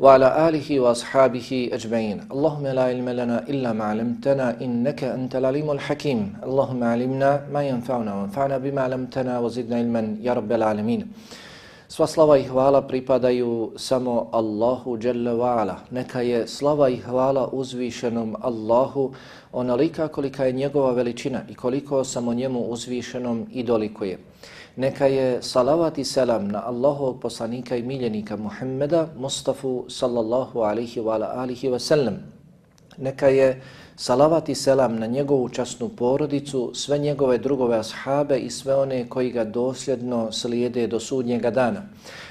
وعلى آله وأصحابه أجمعين اللهم لا علم لنا إلا ما علمتنا إنك أنت العليم الحكيم اللهم علمنا ما ينفعنا وانفعنا بما علمتنا وزدنا علما يا رب العالمين Sva slava i hvala pripadaju samo Allahu Jalla wa'ala. Neka je slava i hvala uzvišenom Allahu onolika kolika je njegova veličina i koliko samo njemu uzvišenom i dolikuje. Neka je salavat i selam na Allahovog poslanika i miljenika Muhammeda Mustafa sallallahu alihi wa alihi wa sallam. Neka je salavat i selam na njegovu časnu porodicu, sve njegove drugove ashabe i sve one koji ga dosljedno slijede do sudnjega dana.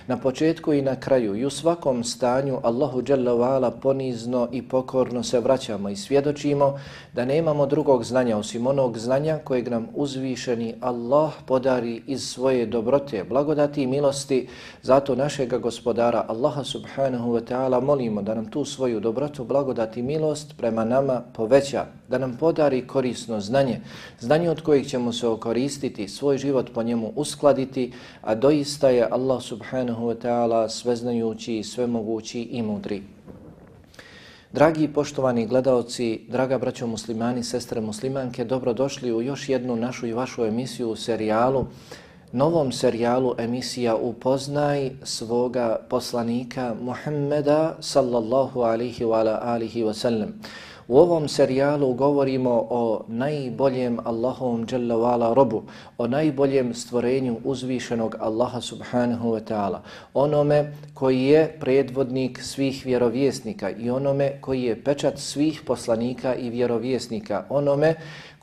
Na početku i na kraju i u svakom stanju Allahu Đelevala ponizno i pokorno se vraćamo i svjedočimo da nemamo drugog znanja osim onog znanja kojeg nam uzvišeni Allah podari iz svoje dobrote, blagodati i milosti. Zato našega gospodara Allaha subhanahu wa ta'ala molimo da nam tu svoju dobrotu, blagodati i milost prema nama veća, da nam podari korisno znanje, znanje od kojeg ćemo se okoristiti, svoj život po njemu uskladiti, a doista je Allah subhanahu wa ta'ala sveznajući, svemogući i mudri. Dragi i poštovani gledaoci, draga braćo muslimani, sestre muslimanke, dobrodošli u još jednu našu i vašu emisiju u serijalu, novom serijalu emisija Upoznaj svoga poslanika Muhammeda sallallahu alihi wa alihi wa sallam. U ovom serijalu govorimo o najboljem Allahovom dželle robu, o najboljem stvorenju uzvišenog Allaha subhanahu wa ta'ala, onome koji je predvodnik svih vjerovjesnika i onome koji je pečat svih poslanika i vjerovjesnika, onome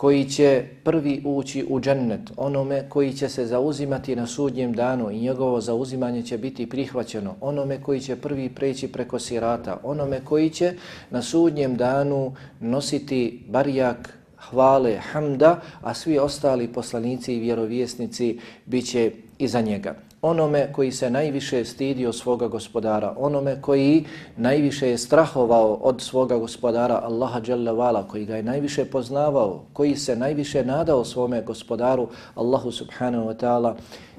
koji će prvi ući u džennet, onome koji će se zauzimati na sudnjem danu i njegovo zauzimanje će biti prihvaćeno, onome koji će prvi preći preko sirata, onome koji će na sudnjem danu nositi barijak hvale, hamda, a svi ostali poslanici i vjerovjesnici bit će iza njega. Onome koji se najviše stidio svoga gospodara, onome koji najviše je strahovao od svoga gospodara Allaha Đalevala, koji ga je najviše poznavao, koji se najviše nadao svome gospodaru Allahu Subhanahu Wa Ta'ala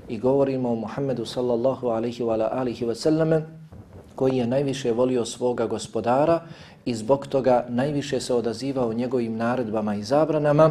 i govorimo o Muhammedu sallallahu alaihi wa alihi wa sallame, koji je najviše volio svoga gospodara i zbog toga najviše se odazivao njegovim naredbama i zabranama,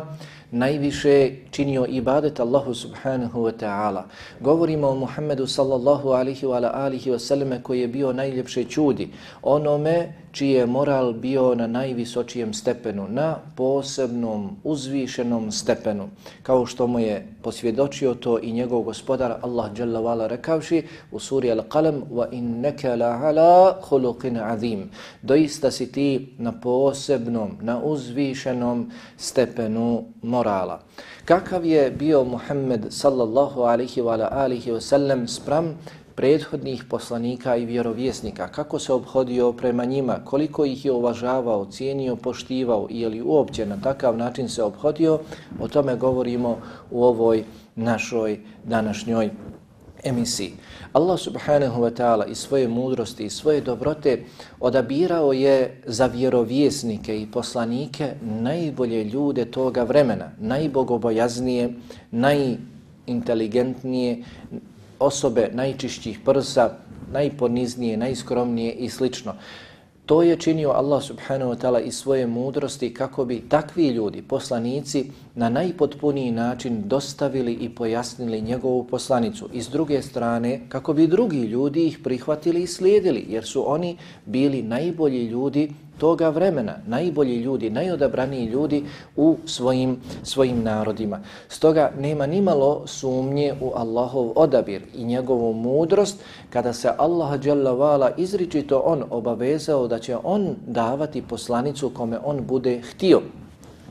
najviše činio ibadet Allahu subhanahu wa ta'ala. Govorimo o Muhammedu sallallahu alihi wa alihi wa sallame koji je bio najljepše čudi, onome čiji je moral bio na najvisočijem stepenu, na posebnom, uzvišenom stepenu, kao što mu je posvjedočio to i njegov gospodar Allah Jalla Vala rekavši u suri Al-Qalam wa innaka la ala khuluqin azim. Doista si ti na posebnom, na uzvišenom stepenu morala. Kakav je bio Muhammed sallallahu alihi wa alihi wa sallam spram prethodnih poslanika i vjerovjesnika, kako se obhodio prema njima, koliko ih je uvažavao, cijenio, poštivao? I je li uopće na takav način se obhodio, o tome govorimo u ovoj našoj današnjoj emisiji. Allah subhanahu wa ta'ala i svoje mudrosti i svoje dobrote odabirao je za vjerovjesnike i poslanike najbolje ljude toga vremena, najbogobojaznije, najinteligentnije osobe, najčišćih prsa, najponiznije, najskromnije i slično. To je činio Allah subhanahu wa ta'ala iz svoje mudrosti kako bi takvi ljudi, poslanici, na najpotpuniji način dostavili i pojasnili njegovu poslanicu. I s druge strane, kako bi drugi ljudi ih prihvatili i slijedili, jer su oni bili najbolji ljudi toga vremena, najbolji ljudi, najodabraniji ljudi u svojim, svojim narodima. Stoga nema ni malo sumnje u Allahov odabir i njegovu mudrost kada se Allah dželavala izričito on obavezao da će on davati poslanicu kome on bude htio.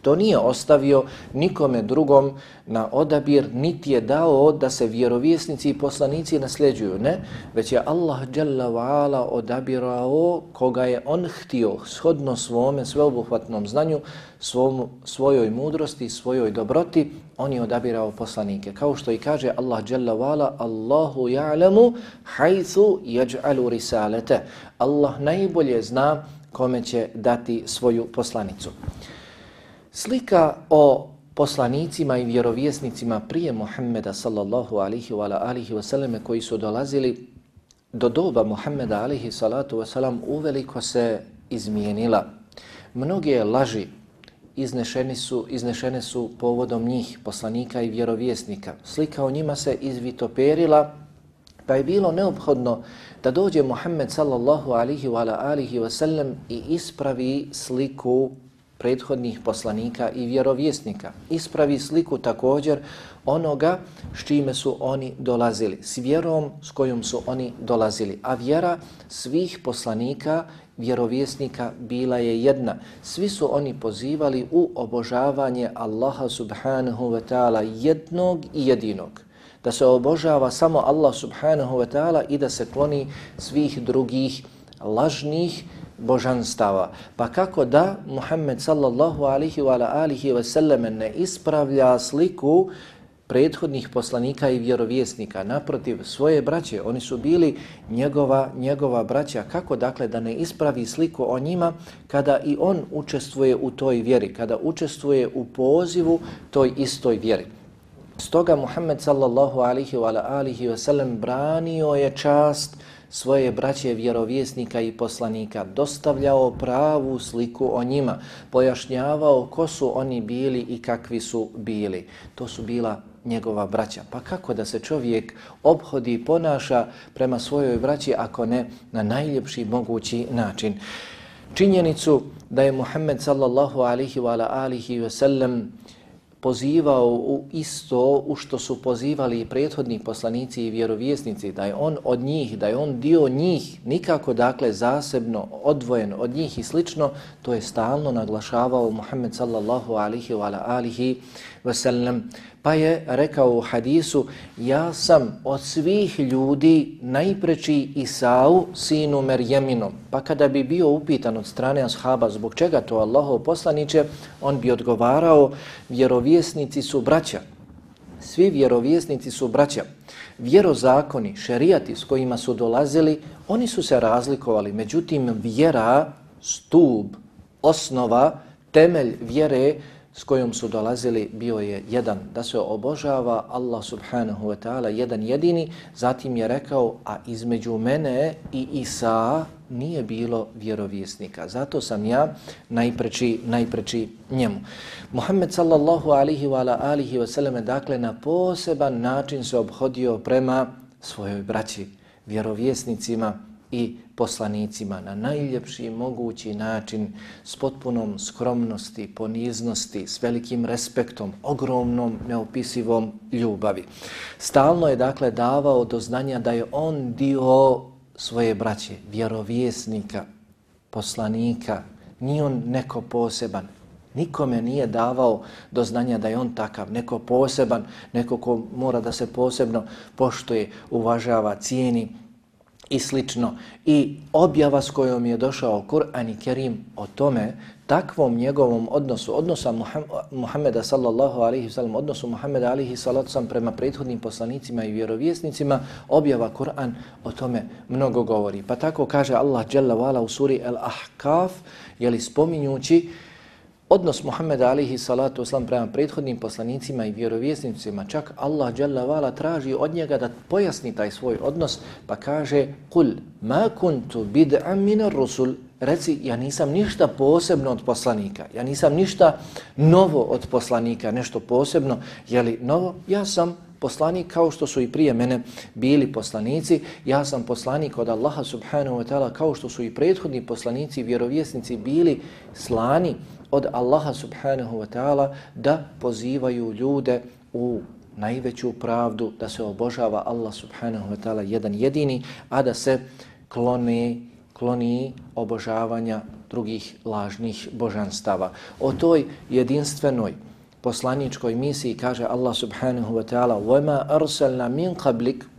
To nije ostavio nikome drugom na odabir, niti je dao da se vjerovjesnici i poslanici nasljeđuju. Ne, već je Allah Jalla wa'ala odabirao koga je on htio shodno svome sveobuhvatnom znanju, svom, svojoj mudrosti, svojoj dobroti, on je odabirao poslanike. Kao što i kaže Allah Jalla wa'ala, Allahu ja'lamu hajthu yaj'alu risalete. Allah najbolje zna kome će dati svoju poslanicu. Slika o poslanicima i vjerovjesnicima prije Muhammeda sallallahu alihi wa alihi wasallam koji su dolazili do doba Muhammeda alihi salatu wasalam uveliko se izmijenila. Mnoge laži iznešeni su, iznešene su povodom njih, poslanika i vjerovjesnika. Slika o njima se izvitoperila, pa je bilo neophodno da dođe Muhammed sallallahu alihi wa alihi wasallam i ispravi sliku prethodnih poslanika i vjerovjesnika. Ispravi sliku također onoga s čime su oni dolazili, s vjerom s kojom su oni dolazili. A vjera svih poslanika, vjerovjesnika bila je jedna. Svi su oni pozivali u obožavanje Allaha subhanahu wa ta'ala jednog i jedinog. Da se obožava samo Allah subhanahu wa ta'ala i da se kloni svih drugih lažnih božanstava. Pa kako da Muhammed sallallahu alihi wa alihi wa sallam ne ispravlja sliku prethodnih poslanika i vjerovjesnika naprotiv svoje braće, oni su bili njegova, njegova braća, kako dakle da ne ispravi sliku o njima kada i on učestvuje u toj vjeri, kada učestvuje u pozivu toj istoj vjeri. Stoga Muhammed sallallahu alihi wa alihi wa sallam branio je čast svoje braće vjerovjesnika i poslanika, dostavljao pravu sliku o njima, pojašnjavao ko su oni bili i kakvi su bili. To su bila njegova braća. Pa kako da se čovjek obhodi i ponaša prema svojoj braći ako ne na najljepši mogući način? Činjenicu da je Muhammed sallallahu alihi wa alihi wa sallam pozivao u isto u što su pozivali i prethodni poslanici i vjerovjesnici, da je on od njih, da je on dio njih, nikako dakle zasebno odvojen od njih i slično, to je stalno naglašavao Muhammed sallallahu alihi wa alihi wasallam. Pa je rekao u hadisu, ja sam od svih ljudi najpreči Isau, sinu Merjeminom. Pa kada bi bio upitan od strane ashaba zbog čega to Allahov poslaniće, on bi odgovarao, vjerovjesnici su braća. Svi vjerovjesnici su braća. Vjerozakoni, šerijati s kojima su dolazili, oni su se razlikovali. Međutim, vjera, stub, osnova, temelj vjere s kojom su dolazili bio je jedan, da se obožava Allah subhanahu wa ta'ala jedan jedini, zatim je rekao, a između mene i Isa nije bilo vjerovjesnika. Zato sam ja najpreči, najpreči njemu. Muhammed sallallahu alihi wa alihi wa sallam dakle na poseban način se obhodio prema svojoj braći, vjerovjesnicima, i poslanicima na najljepši mogući način s potpunom skromnosti, poniznosti, s velikim respektom, ogromnom, neopisivom ljubavi. Stalno je dakle davao do znanja da je on dio svoje braće, vjerovjesnika, poslanika, nije on neko poseban, Nikome nije davao do znanja da je on takav, neko poseban, neko ko mora da se posebno poštuje, uvažava, cijeni i slično. I objava s kojom je došao Kur'an i Kerim o tome, takvom njegovom odnosu, odnosa Muhammeda sallallahu alaihi sallam, odnosu Muhammeda alaihi sallam prema prethodnim poslanicima i vjerovjesnicima, objava Kur'an o tome mnogo govori. Pa tako kaže Allah Jalla wala u suri Al-Ahkaf, jeli spominjući odnos Muhammeda alihi salatu oslam prema prethodnim poslanicima i vjerovjesnicima, čak Allah dželavala traži od njega da pojasni taj svoj odnos, pa kaže Kul ma kuntu bid'am minar rusul. Reci, ja nisam ništa posebno od poslanika, ja nisam ništa novo od poslanika, nešto posebno, je li novo? Ja sam poslanik kao što su i prije mene bili poslanici, ja sam poslanik od Allaha subhanahu wa ta'ala kao što su i prethodni poslanici i vjerovjesnici bili slani od Allaha subhanahu wa ta'ala da pozivaju ljude u najveću pravdu, da se obožava Allah subhanahu wa ta'ala jedan jedini, a da se kloni, kloni obožavanja drugih lažnih božanstava. O toj jedinstvenoj poslaničkoj misiji kaže Allah subhanahu wa ta'ala وَمَا أَرْسَلْنَا مِنْ قَبْلِكَ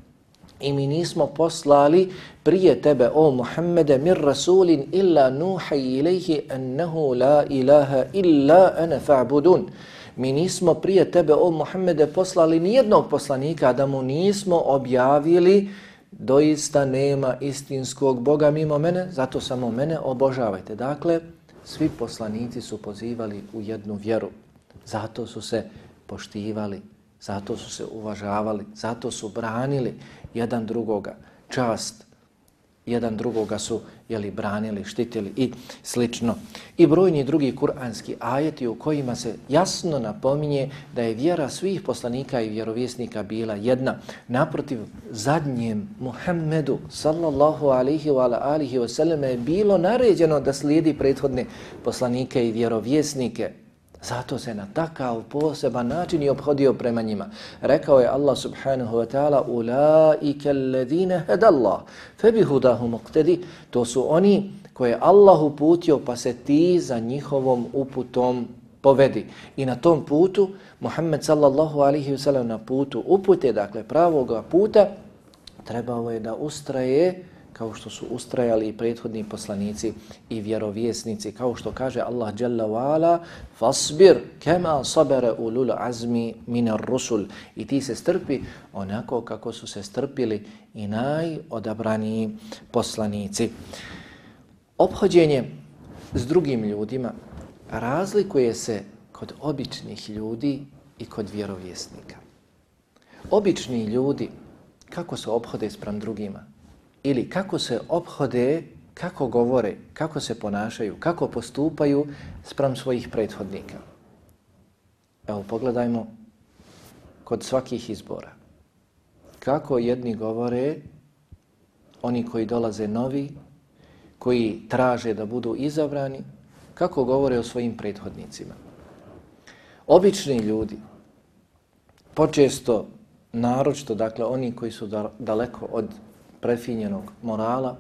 i mi nismo poslali prije tebe, o Muhammede, mir rasulin illa nuhaj ilaihi ennehu la ilaha illa ene fa'budun. Mi nismo prije tebe, o Muhammede, poslali nijednog poslanika da mu nismo objavili doista nema istinskog Boga mimo mene, zato samo mene obožavajte. Dakle, svi poslanici su pozivali u jednu vjeru. Zato su se poštivali, zato su se uvažavali, zato su branili jedan drugoga, čast, jedan drugoga su jeli, branili, štitili i slično. I brojni drugi kuranski ajeti u kojima se jasno napominje da je vjera svih poslanika i vjerovjesnika bila jedna. Naprotiv, zadnjem Muhammedu sallallahu alihi wa alihi wa sallam je bilo naređeno da slijedi prethodne poslanike i vjerovjesnike. Zato se na takav poseban način i obhodio prema njima. Rekao je Allah subhanahu wa ta'ala Ulaike alledine hedallah febihudahu muqtedi To su oni koje Allah uputio pa se ti za njihovom uputom povedi. I na tom putu Muhammed sallallahu alihi wa sallam na putu upute, dakle pravoga puta, trebao je da ustraje kao što su ustrajali i prethodni poslanici i vjerovjesnici, kao što kaže Allah Jalla wa'ala, fasbir kema sabere ulul azmi minar rusul. I ti se strpi onako kako su se strpili i najodabraniji poslanici. Obhođenje s drugim ljudima razlikuje se kod običnih ljudi i kod vjerovjesnika. Obični ljudi, kako se obhode sprem drugima? Ili kako se obhode, kako govore, kako se ponašaju, kako postupaju sprem svojih prethodnika. Evo, pogledajmo kod svakih izbora. Kako jedni govore, oni koji dolaze novi, koji traže da budu izabrani, kako govore o svojim prethodnicima. Obični ljudi, počesto, naročito, dakle, oni koji su daleko od prefinjenog morala,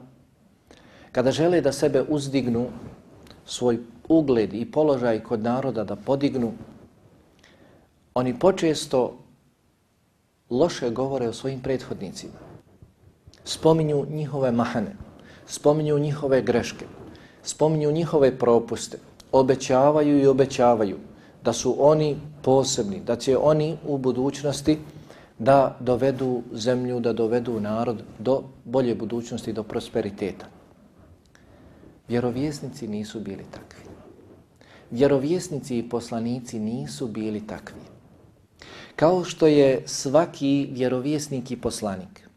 kada žele da sebe uzdignu, svoj ugled i položaj kod naroda da podignu, oni počesto loše govore o svojim prethodnicima. Spominju njihove mahane, spominju njihove greške, spominju njihove propuste, obećavaju i obećavaju da su oni posebni, da će oni u budućnosti da dovedu zemlju, da dovedu narod do bolje budućnosti, do prosperiteta. Vjerovjesnici nisu bili takvi. Vjerovjesnici i poslanici nisu bili takvi. Kao što je svaki vjerovjesnik i poslanik,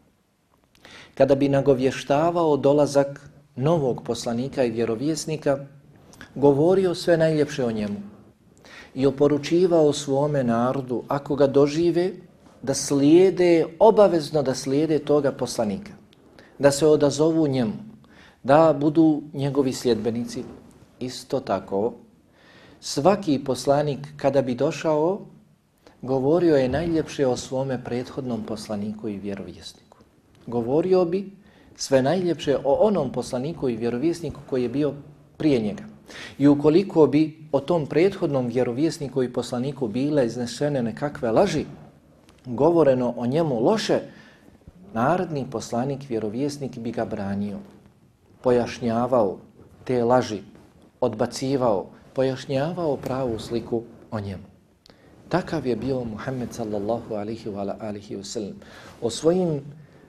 kada bi nagovještavao dolazak novog poslanika i vjerovjesnika, govorio sve najljepše o njemu i oporučivao svome narodu, ako ga dožive, da slijede, obavezno da slijede toga poslanika, da se odazovu njemu, da budu njegovi sljedbenici. Isto tako, svaki poslanik kada bi došao, govorio je najljepše o svome prethodnom poslaniku i vjerovjesniku. Govorio bi sve najljepše o onom poslaniku i vjerovjesniku koji je bio prije njega. I ukoliko bi o tom prethodnom vjerovjesniku i poslaniku bile iznesene nekakve laži, govoreno o njemu loše, narodni poslanik, vjerovjesnik bi ga branio, pojašnjavao te laži, odbacivao, pojašnjavao pravu sliku o njemu. Takav je bio Muhammed sallallahu alihi wa alihi wa sallam. O svojim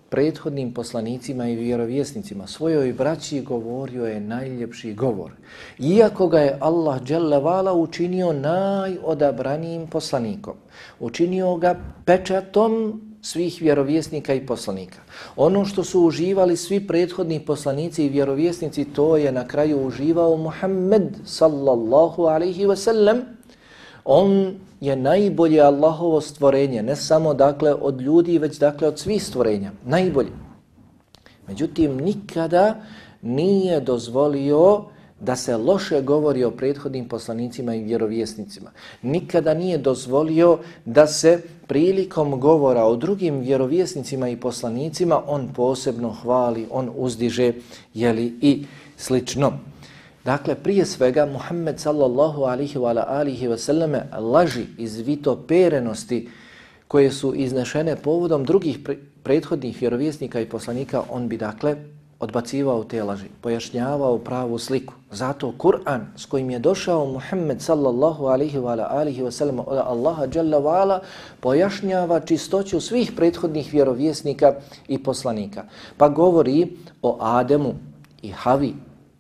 prethodnim poslanicima i vjerovjesnicima, svojoj braći govorio je najljepši govor. Iako ga je Allah dželle učinio najodabranijim poslanikom, učinio ga pečatom svih vjerovjesnika i poslanika. Ono što su uživali svi prethodni poslanici i vjerovjesnici, to je na kraju uživao Muhammed sallallahu alaihi wasallam. On je najbolje Allahovo stvorenje, ne samo dakle od ljudi, već dakle od svih stvorenja, najbolje. Međutim, nikada nije dozvolio da se loše govori o prethodnim poslanicima i vjerovjesnicima. Nikada nije dozvolio da se prilikom govora o drugim vjerovjesnicima i poslanicima on posebno hvali, on uzdiže, jeli i slično. Dakle, prije svega, Muhammed sallallahu alihi wa alihi wa sallame laži iz vitoperenosti koje su iznešene povodom drugih prethodnih vjerovjesnika i poslanika, on bi dakle odbacivao te laži, pojašnjavao pravu sliku. Zato Kur'an s kojim je došao Muhammed sallallahu alihi wa alihi wa sallam od Allaha jalla wa ala pojašnjava čistoću svih prethodnih vjerovjesnika i poslanika. Pa govori o Ademu i Havi,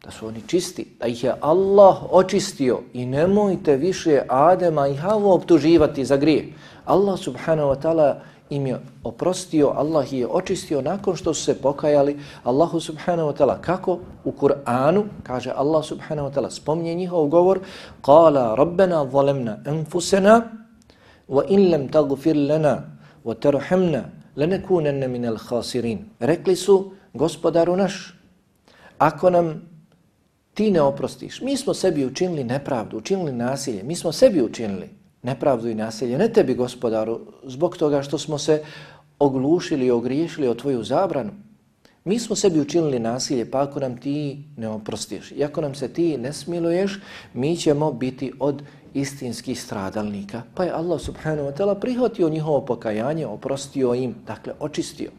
da su oni čisti, da ih je Allah očistio i nemojte više Adema i Havu optuživati za grije. Allah subhanahu wa ta'ala im je oprostio, Allah je očistio nakon što su se pokajali Allahu subhanahu wa ta'ala. Kako? U Kur'anu, kaže Allah subhanahu wa ta'ala, spomnje njihov govor, Kala rabbena zalemna enfusena, wa in lem tagfir lena, wa terhamna, lenekunenne minel khasirin. Rekli su, gospodaru naš, ako nam ti ne oprostiš, mi smo sebi učinili nepravdu, učinili nasilje, mi smo sebi učinili, nepravdu i nasilje, ne tebi gospodaru, zbog toga što smo se oglušili i ogriješili o tvoju zabranu. Mi smo sebi učinili nasilje, pa ako nam ti ne oprostiš, i ako nam se ti ne smiluješ, mi ćemo biti od istinskih stradalnika. Pa je Allah subhanahu wa ta'ala prihvatio njihovo pokajanje, oprostio im, dakle očistio.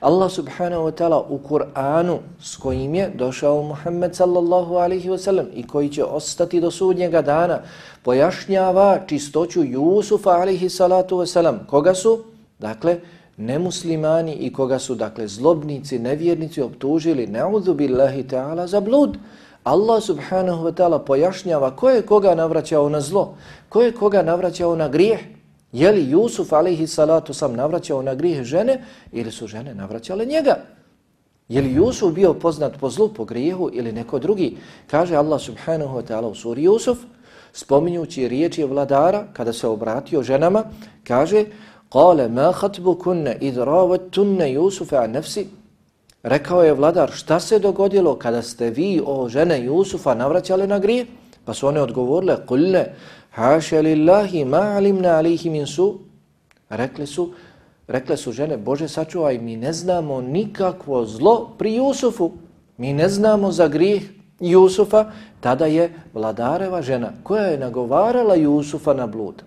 Allah subhanahu wa ta'ala u Kur'anu s kojim je došao Muhammed sallallahu alaihi wa sallam i koji će ostati do sudnjega dana, pojašnjava čistoću Jusufa alaihi salatu wa sallam. Koga su? Dakle, nemuslimani i koga su, dakle, zlobnici, nevjernici optužili, neudhu billahi ta'ala, za blud. Allah subhanahu wa ta'ala pojašnjava ko je koga navraćao na zlo, ko je koga navraćao na grijeh. Je li Jusuf alaihi salatu sam navraćao na grijeh žene ili su žene navraćale njega? Je li Jusuf bio poznat po zlu, po grijehu ili neko drugi? Kaže Allah subhanahu wa ta'ala u suri Jusuf, spominjući riječi vladara, kada se obratio ženama, kaže Kale ma hatbu kunne idravat tunne Jusufa a nefsi Rekao je vladar, šta se dogodilo kada ste vi, o žene Jusufa, navraćali na grije? Pa su one odgovorile, kulle, haša lillahi ma alimna alihi min su. Rekli su, rekle su žene, Bože sačuvaj, mi ne znamo nikakvo zlo pri Jusufu. Mi ne znamo za grijeh Jusufa. Tada je vladareva žena koja je nagovarala Jusufa na blud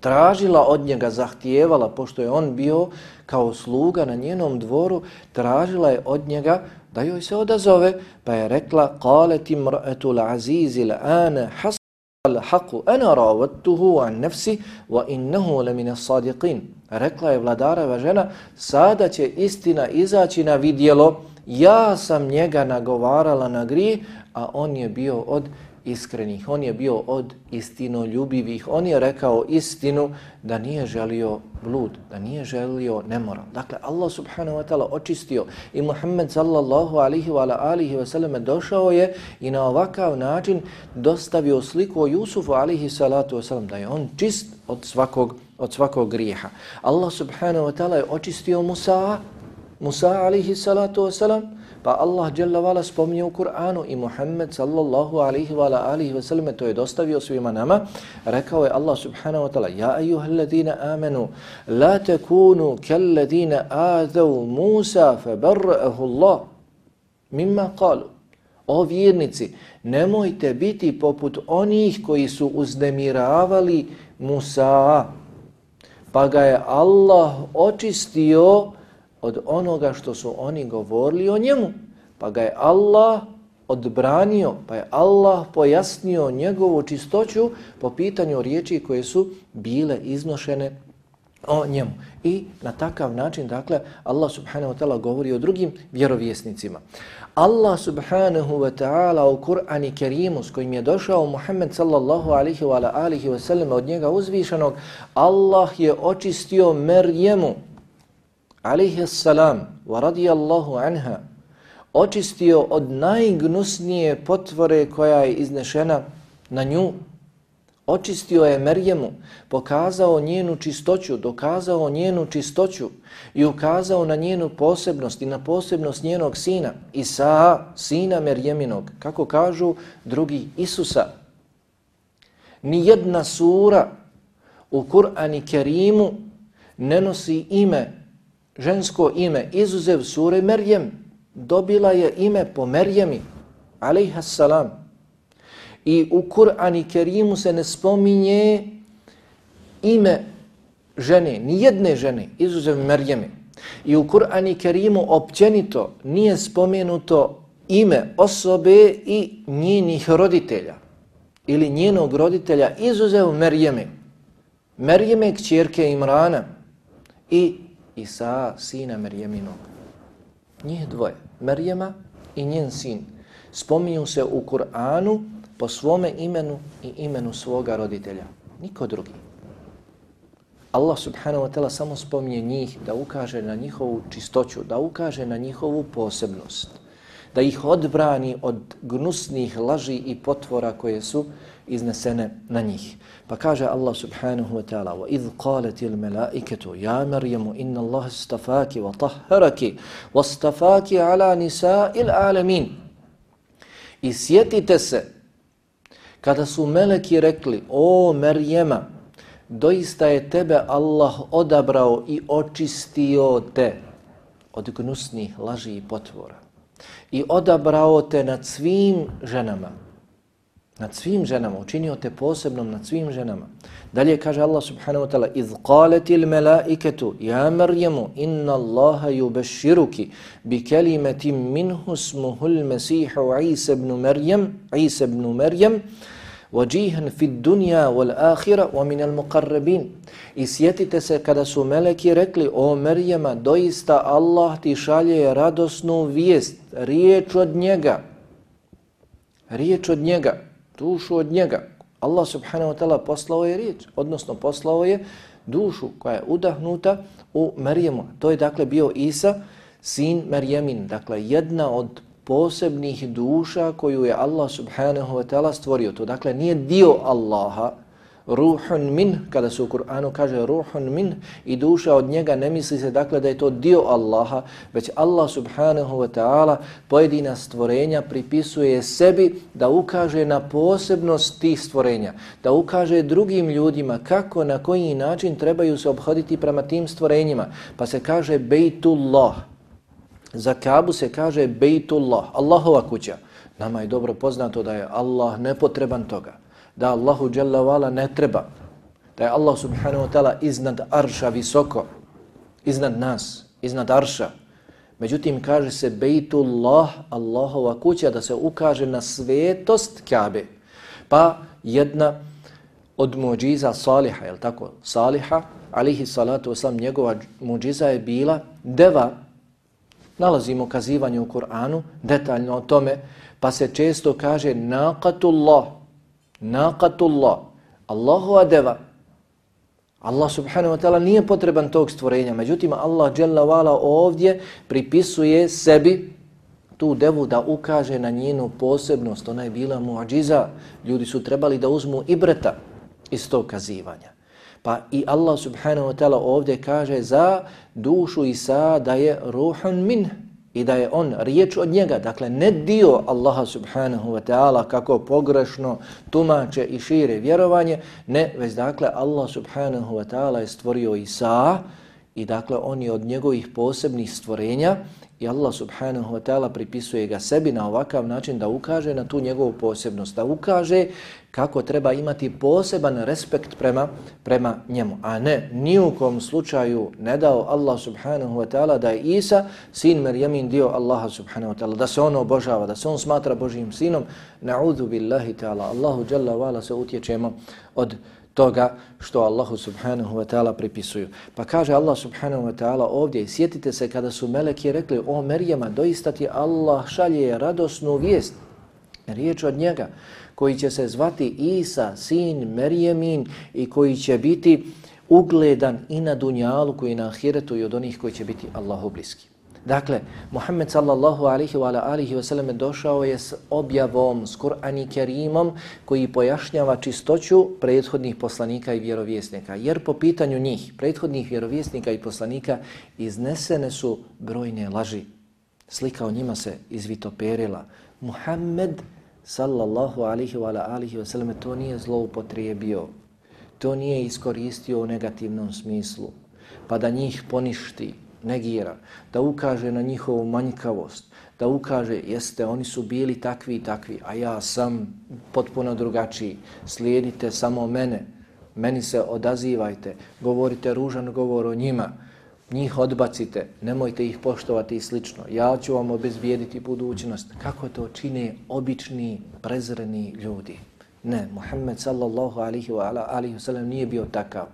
tražila od njega, zahtijevala, pošto je on bio kao sluga na njenom dvoru, tražila je od njega da joj se odazove, pa je rekla, قالت امرأة العزيز الآن حصل الحق أنا راودته عن نفسي وإنه لمن الصادقين. Rekla je vladareva žena, sada će istina izaći na vidjelo, ja sam njega nagovarala na grije, a on je bio od iskrenih, on je bio od istinoljubivih, on je rekao istinu da nije želio blud, da nije želio nemoral. Dakle, Allah subhanahu wa ta'ala očistio i Muhammed sallallahu alihi wa alihi wa sallam došao je i na ovakav način dostavio sliku o Jusufu alihi salatu wa sallam, da je on čist od svakog, od svakog grijeha. Allah subhanahu wa ta'ala je očistio Musa, Musa alihi salatu wa sallam, Pa Allah dželle vala spominje u Kur'anu i Muhammed sallallahu alejhi ve alihi ve selleme to je dostavio svima nama. Rekao je Allah subhanahu wa ta'ala: "Ja ejuhalladina amanu la takunu kalladina azaw Musa fabarra'ahu Allah mimma qalu." O vjernici, nemojte biti poput onih koji su uznemiravali Musa, pa ga je Allah očistio od onoga što su oni govorili o njemu. Pa ga je Allah odbranio, pa je Allah pojasnio njegovu čistoću po pitanju riječi koje su bile iznošene o njemu. I na takav način, dakle, Allah subhanahu wa ta'ala govori o drugim vjerovjesnicima. Allah subhanahu wa ta'ala u Kur'ani Kerimu s kojim je došao Muhammed sallallahu alihi wa alihi wa sallam od njega uzvišenog, Allah je očistio Merjemu alaihi salam wa radijallahu anha očistio od najgnusnije potvore koja je iznešena na nju. Očistio je Merjemu, pokazao njenu čistoću, dokazao njenu čistoću i ukazao na njenu posebnost i na posebnost njenog sina, Isa, sina Merjeminog, kako kažu drugi Isusa. Nijedna sura u Kur'ani Kerimu ne nosi ime, žensko ime, izuzev sure Merjem, dobila je ime po Merjemi, alaihassalam. I u Kur'ani Kerimu se ne spominje ime žene, ni jedne žene, izuzev Merjemi. I u Kur'ani Kerimu općenito nije spomenuto ime osobe i njenih roditelja ili njenog roditelja izuzev Merjeme. Merjeme kćerke Imrana i Isa, sina Merjeminog. Njih dvoje, Merjema i njen sin, spominju se u Kur'anu po svome imenu i imenu svoga roditelja. Niko drugi. Allah subhanahu wa ta'ala samo spominje njih da ukaže na njihovu čistoću, da ukaže na njihovu posebnost, da ih odbrani od gnusnih laži i potvora koje su iznesene na njih. Pa kaže Allah subhanahu wa ta'ala وَإِذْ قَالَتِ الْمَلَائِكَةُ يَا مَرْيَمُ إِنَّ اللَّهَ اسْتَفَاكِ وَطَهَّرَكِ وَاسْتَفَاكِ عَلَى نِسَاءِ الْعَالَمِينَ I sjetite se kada su meleki rekli o Merjema doista je tebe Allah odabrao i očistio te od gnusnih laži i potvora i odabrao te nad svim ženama nad svim ženama, učinio te posebnom nad svim ženama. Dalje kaže Allah subhanahu wa ta'ala إِذْ قَالَتِ الْمَلَائِكَةُ يَا مَرْيَمُ إِنَّ اللَّهَ يُبَشِّرُكِ بِكَلِمَةٍ مِّنْهُ اسْمُهُ الْمَسِيحُ عِيسَ بْنُ مَرْيَمْ عِيسَ بْنُ مَرْيَمْ وَجِيهًا فِي الدُّنْيَا وَالْآخِرَ وَمِنَ الْمُقَرَّبِينَ I sjetite se kada su meleki rekli o Merjema, doista Allah ti šalje radosnu vijest, riječ od njega, riječ od njega, dušu od njega. Allah subhanahu wa ta'ala poslao je riječ, odnosno poslao je dušu koja je udahnuta u Marijemu. To je dakle bio Isa, sin Marijemin, dakle jedna od posebnih duša koju je Allah subhanahu wa ta'ala stvorio. To dakle nije dio Allaha, ruhun min, kada se u Kur'anu kaže ruhun min i duša od njega, ne misli se dakle da je to dio Allaha, već Allah subhanahu wa ta'ala pojedina stvorenja pripisuje sebi da ukaže na posebnost tih stvorenja, da ukaže drugim ljudima kako, na koji način trebaju se obhoditi prema tim stvorenjima. Pa se kaže Bejtullah. Za Kabu se kaže Bejtullah, Allahova kuća. Nama je dobro poznato da je Allah nepotreban toga da Allahu Jalla Vala ne treba, da je Allah subhanahu wa ta'ala iznad arša visoko, iznad nas, iznad arša. Međutim, kaže se Bejtullah, Allahova kuća, da se ukaže na svetost Kabe. Pa jedna od muđiza Saliha, je tako? Saliha, alihi salatu wasalam, njegova muđiza je bila deva. Nalazimo kazivanje u Kur'anu, detaljno o tome, pa se često kaže naqatullah, Naqatullah, Allahu adeva. Allah subhanahu wa ta'ala nije potreban tog stvorenja. Međutim, Allah jalla vala ovdje pripisuje sebi tu devu da ukaže na njenu posebnost. Ona je bila muadžiza. Ljudi su trebali da uzmu ibreta iz tog kazivanja. Pa i Allah subhanahu wa ta'ala ovdje kaže za dušu Isa da je ruhun min i da je on riječ od njega, dakle ne dio Allaha subhanahu wa ta'ala kako pogrešno tumače i šire vjerovanje, ne, već dakle Allah subhanahu wa ta'ala je stvorio Isa i dakle on je od njegovih posebnih stvorenja i Allah subhanahu wa ta'ala pripisuje ga sebi na ovakav način da ukaže na tu njegovu posebnost, da ukaže kako treba imati poseban respekt prema, prema njemu. A ne, ni u kom slučaju ne dao Allah subhanahu wa ta'ala da je Isa, sin Merjemin, dio Allaha subhanahu wa ta'ala, da se on obožava, da se on smatra Božijim sinom. Na'udhu billahi ta'ala, Allahu jalla wa'ala se utječemo od toga što Allahu subhanahu wa ta'ala pripisuju. Pa kaže Allah subhanahu wa ta'ala ovdje, sjetite se kada su meleki rekli, o Merjema, doista ti Allah šalje radosnu vijest, riječ od njega, koji će se zvati Isa, sin Merjemin i koji će biti ugledan i na dunjalu koji na ahiretu i od onih koji će biti Allahu bliski. Dakle, Muhammed sallallahu alihi wa alihi wa sallam došao je s objavom, s Kur'an i Kerimom koji pojašnjava čistoću prethodnih poslanika i vjerovjesnika. Jer po pitanju njih, prethodnih vjerovjesnika i poslanika, iznesene su brojne laži. Slika o njima se izvitoperila. Muhammed sallallahu alihi wa alihi wa sallam to nije zloupotrijebio. To nije iskoristio u negativnom smislu. Pa da njih poništi, negira, da ukaže na njihovu manjkavost, da ukaže jeste oni su bili takvi i takvi, a ja sam potpuno drugačiji, slijedite samo mene, meni se odazivajte, govorite ružan govor o njima, njih odbacite, nemojte ih poštovati i slično, ja ću vam obezbijediti budućnost. Kako to čine obični, prezreni ljudi? Ne, Muhammed sallallahu alihi wa ala alihi wa sallam nije bio takav.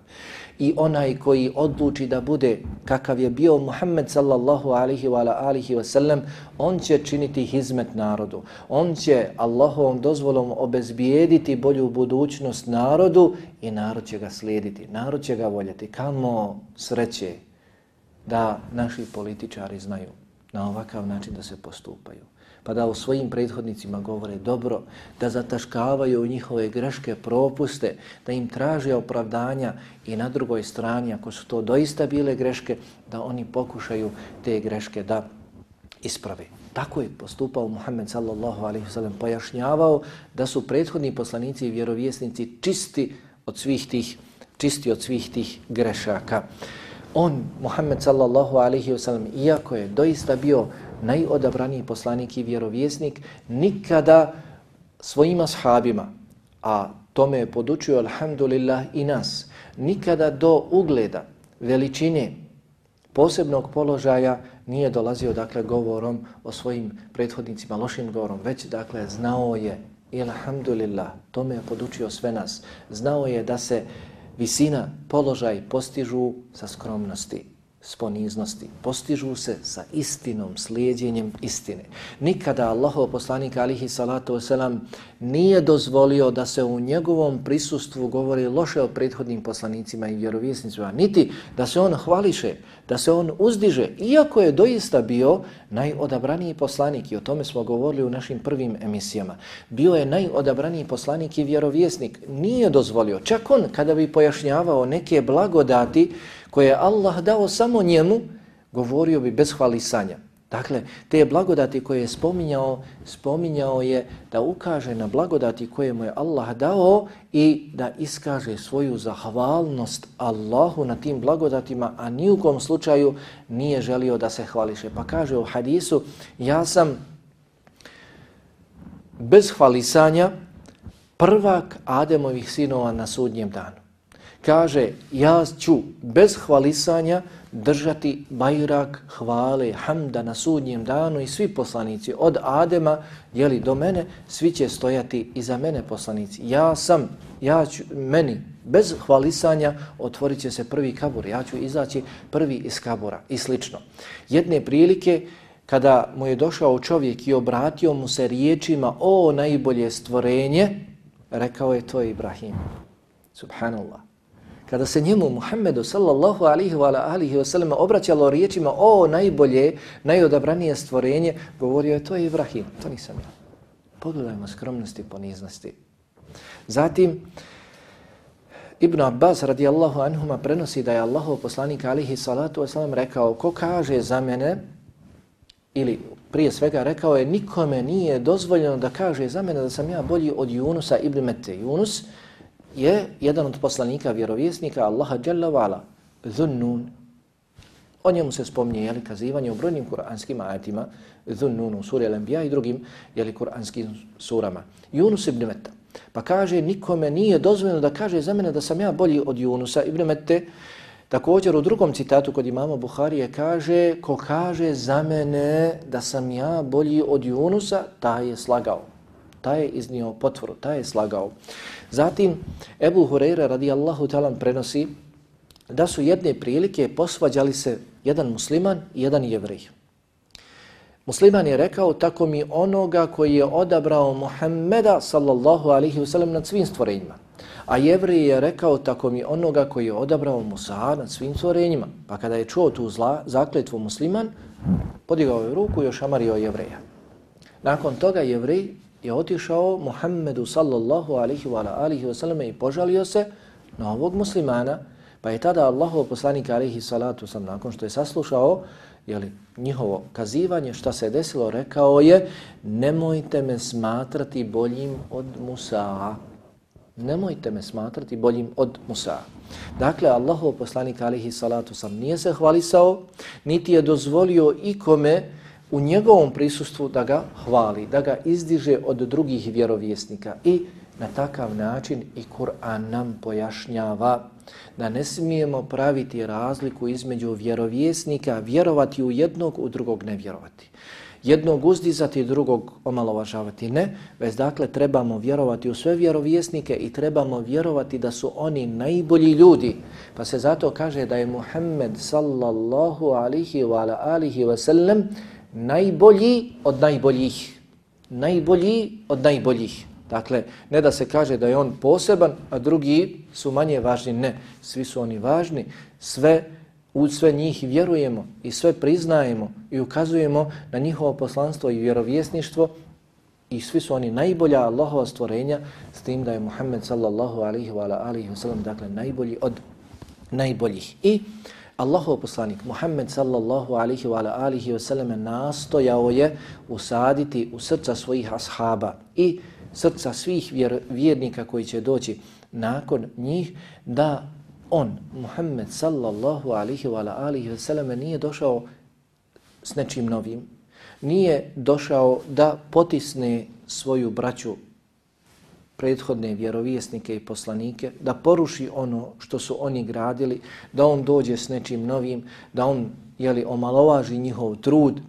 I onaj koji odluči da bude kakav je bio Muhammed sallallahu alihi wa ala alihi wa sallam, on će činiti hizmet narodu. On će Allahovom dozvolom obezbijediti bolju budućnost narodu i narod će ga slijediti. Narod će ga voljeti. Kamo sreće da naši političari znaju na ovakav način da se postupaju pa da o svojim prethodnicima govore dobro, da zataškavaju njihove greške, propuste, da im traže opravdanja i na drugoj strani, ako su to doista bile greške, da oni pokušaju te greške da isprave. Tako je postupao Muhammed sallallahu alaihi sallam, pojašnjavao da su prethodni poslanici i vjerovjesnici čisti od svih tih, čisti od svih tih grešaka. On, Muhammed sallallahu alaihi wasallam, iako je doista bio najodabraniji poslanik i vjerovjesnik, nikada svojim ashabima, a tome je podučio alhamdulillah i nas, nikada do ugleda, veličine, posebnog položaja nije dolazio dakle govorom o svojim prethodnicima, lošim govorom, već dakle znao je ilhamdulillah, tome je podučio sve nas, znao je da se visina, položaj postižu sa skromnosti s poniznosti. Postižu se sa istinom, slijedjenjem istine. Nikada Allahov poslanik alihi salatu wasalam nije dozvolio da se u njegovom prisustvu govori loše o prethodnim poslanicima i vjerovjesnicima, niti da se on hvališe, da se on uzdiže, iako je doista bio najodabraniji poslanik i o tome smo govorili u našim prvim emisijama. Bio je najodabraniji poslanik i vjerovjesnik. Nije dozvolio, čak on kada bi pojašnjavao neke blagodati koje je Allah dao samo njemu, govorio bi bez hvalisanja. Dakle, te blagodati koje je spominjao, spominjao je da ukaže na blagodati koje mu je Allah dao i da iskaže svoju zahvalnost Allahu na tim blagodatima, a ni u kom slučaju nije želio da se hvališe. Pa kaže u hadisu, ja sam bez hvalisanja prvak Ademovih sinova na sudnjem danu kaže ja ću bez hvalisanja držati bajrak hvale hamda na sudnjem danu i svi poslanici od Adema jeli do mene svi će stojati iza mene poslanici. Ja sam ja ću meni bez hvalisanja otvorit će se prvi kabur ja ću izaći prvi iz kabura i slično. Jedne prilike kada mu je došao čovjek i obratio mu se riječima o najbolje stvorenje rekao je to Ibrahim. Subhanallah kada se njemu Muhammedu sallallahu alihi wa alihi wasallam obraćalo riječima o najbolje, najodabranije stvorenje, govorio je to je Ibrahim, to nisam ja. Pogledajmo skromnosti i poniznosti. Zatim, Ibn Abbas radijallahu anhuma prenosi da je Allahov poslanik alihi salatu wasallam rekao ko kaže za mene ili prije svega rekao je nikome nije dozvoljeno da kaže za mene da sam ja bolji od Junusa ibn Mete. Junus je jedan od poslanika vjerovjesnika Allaha Jalla Vala, Zunnun. O njemu se spominje jeli, kazivanje u brojnim kuranskim ajetima, u suri Al-Anbiya i drugim jeli, kuranskim surama. Yunus ibn Metta. Pa kaže, nikome nije dozvoljeno da kaže za mene da sam ja bolji od Junusa ibn Mette. Također u drugom citatu kod imama Buharije kaže, ko kaže za mene da sam ja bolji od Junusa, taj je slagao. Taj je iznio potvoru, taj je slagao. Zatim, Ebu Hureyre radijallahu talan prenosi da su jedne prilike posvađali se jedan musliman i jedan jevrej. Musliman je rekao tako mi onoga koji je odabrao Muhammeda sallallahu alihi wasallam nad svim stvorenjima. A jevrej je rekao tako mi onoga koji je odabrao Musa nad svim stvorenjima. Pa kada je čuo tu zla, zakletvu musliman, podigao je ruku i ošamario jevreja. Nakon toga jevrej je otišao Muhammedu sallallahu alihi wa alihi wasallam i požalio se na ovog muslimana, pa je tada Allahov poslanik alihi salatu sam nakon što je saslušao jeli, njihovo kazivanje, šta se desilo, rekao je nemojte me smatrati boljim od Musa. Nemojte me smatrati boljim od Musa. Dakle, Allahov poslanik alihi salatu sam nije se hvalisao, niti je dozvolio ikome u njegovom prisustvu da ga hvali, da ga izdiže od drugih vjerovjesnika i na takav način i Kur'an nam pojašnjava da ne smijemo praviti razliku između vjerovjesnika, vjerovati u jednog, u drugog ne vjerovati. Jednog uzdizati, drugog omalovažavati. Ne, već dakle trebamo vjerovati u sve vjerovjesnike i trebamo vjerovati da su oni najbolji ljudi. Pa se zato kaže da je Muhammed sallallahu alihi wa alihi wa sallam najbolji od najboljih. Najbolji od najboljih. Dakle, ne da se kaže da je on poseban, a drugi su manje važni. Ne, svi su oni važni. Sve u sve njih vjerujemo i sve priznajemo i ukazujemo na njihovo poslanstvo i vjerovjesništvo i svi su oni najbolja Allahova stvorenja s tim da je Muhammed sallallahu alihi wa alihi wa sallam dakle najbolji od najboljih. I Allahov poslanik Muhammed sallallahu alihi wa alihi wa sallam nastojao je usaditi u srca svojih ashaba i srca svih vjer, vjernika koji će doći nakon njih da on, Muhammed sallallahu alihi wa alihi wa sallam, nije došao s nečim novim, nije došao da potisne svoju braću prethodne vjerovjesnike i poslanike, da poruši ono što su oni gradili, da on dođe s nečim novim, da on jeli, omalovaži njihov trud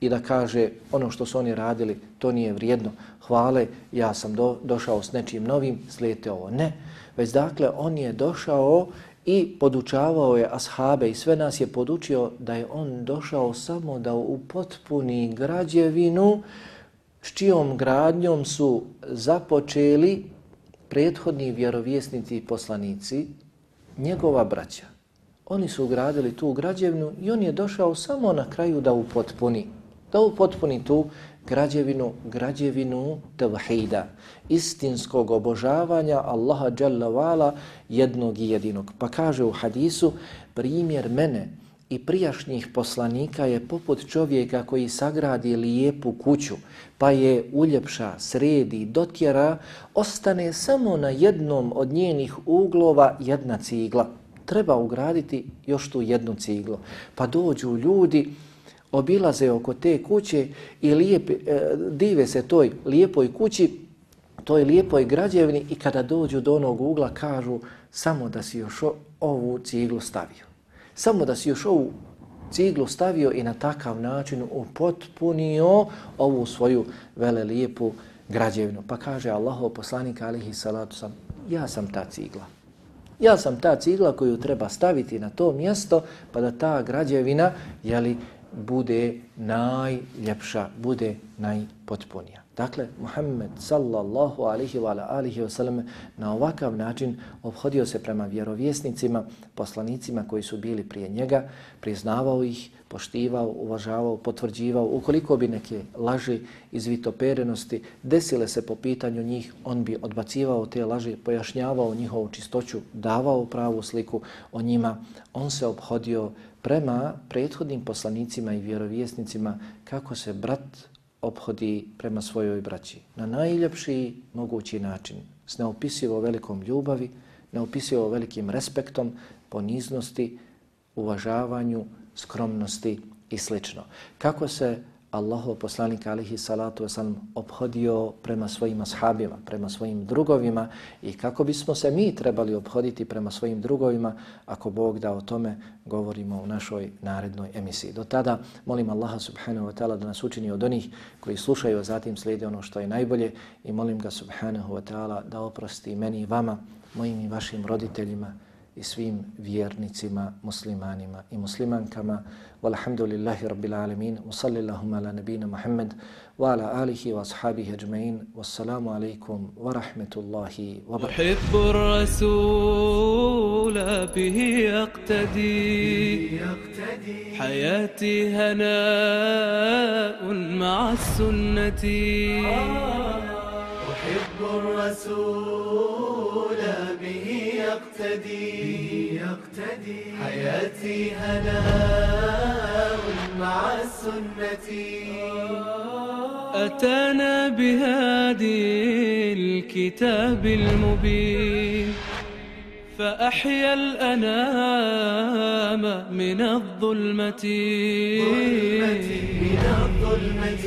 i da kaže ono što su oni radili, to nije vrijedno hvale, ja sam do, došao s nečim novim, slijete ovo. Ne, već dakle on je došao i podučavao je ashabe i sve nas je podučio da je on došao samo da u građevinu s čijom gradnjom su započeli prethodni vjerovjesnici i poslanici, njegova braća. Oni su gradili tu građevinu i on je došao samo na kraju da upotpuni, da upotpuni tu građevinu, građevinu tevhida, istinskog obožavanja Allaha Jalla Vala jednog i jedinog. Pa kaže u hadisu, primjer mene i prijašnjih poslanika je poput čovjeka koji sagradi lijepu kuću, pa je uljepša, sredi, dotjera, ostane samo na jednom od njenih uglova jedna cigla. Treba ugraditi još tu jednu ciglu. Pa dođu ljudi, obilaze oko te kuće i lijepi, e, dive se toj lijepoj kući, toj lijepoj građevini i kada dođu do onog ugla kažu samo da si još ovu ciglu stavio. Samo da si još ovu ciglu stavio i na takav način upotpunio ovu svoju vele lijepu građevinu. Pa kaže Allahov poslanik alihi salatu sam, ja sam ta cigla. Ja sam ta cigla koju treba staviti na to mjesto pa da ta građevina jeli, bude najljepša, bude najpotpunija. Dakle, Muhammed sallallahu alihi wa alihi wa sallam na ovakav način obhodio se prema vjerovjesnicima, poslanicima koji su bili prije njega, priznavao ih, poštivao, uvažavao, potvrđivao. Ukoliko bi neke laži iz vitoperenosti desile se po pitanju njih, on bi odbacivao te laži, pojašnjavao njihovu čistoću, davao pravu sliku o njima. On se obhodio prema prethodnim poslanicima i vjerovjesnicima kako se brat obhodi prema svojoj braći. Na najljepši mogući način, s neopisivo velikom ljubavi, neopisivo velikim respektom, poniznosti, uvažavanju, skromnosti i slično. Kako se Allahov poslanik alihi salatu wasalam obhodio prema svojim ashabima, prema svojim drugovima i kako bismo se mi trebali obhoditi prema svojim drugovima ako Bog da o tome govorimo u našoj narednoj emisiji. Do tada molim Allaha subhanahu wa ta'ala da nas učini od onih koji slušaju, a zatim slijede ono što je najbolje i molim ga subhanahu wa ta'ala da oprosti meni i vama, mojim i vašim roditeljima, i svim vjernicima, muslimanima i muslimankama. Walhamdulillahi rabbil alamin. Wa sallillahumma ala nabina Muhammad wa ala alihi wa ashabihi ajma'in. Wassalamu alaikum wa rahmetullahi wa barakatuh. أحب الرسول به يقتدي حياتي هناء مع السنة أحب الرسول يقتدي يقتدي. حياتي هناء مع السنة. أتانا بهادي الكتاب المبين فأحيا الأنام من الظلمة. من الظلمة.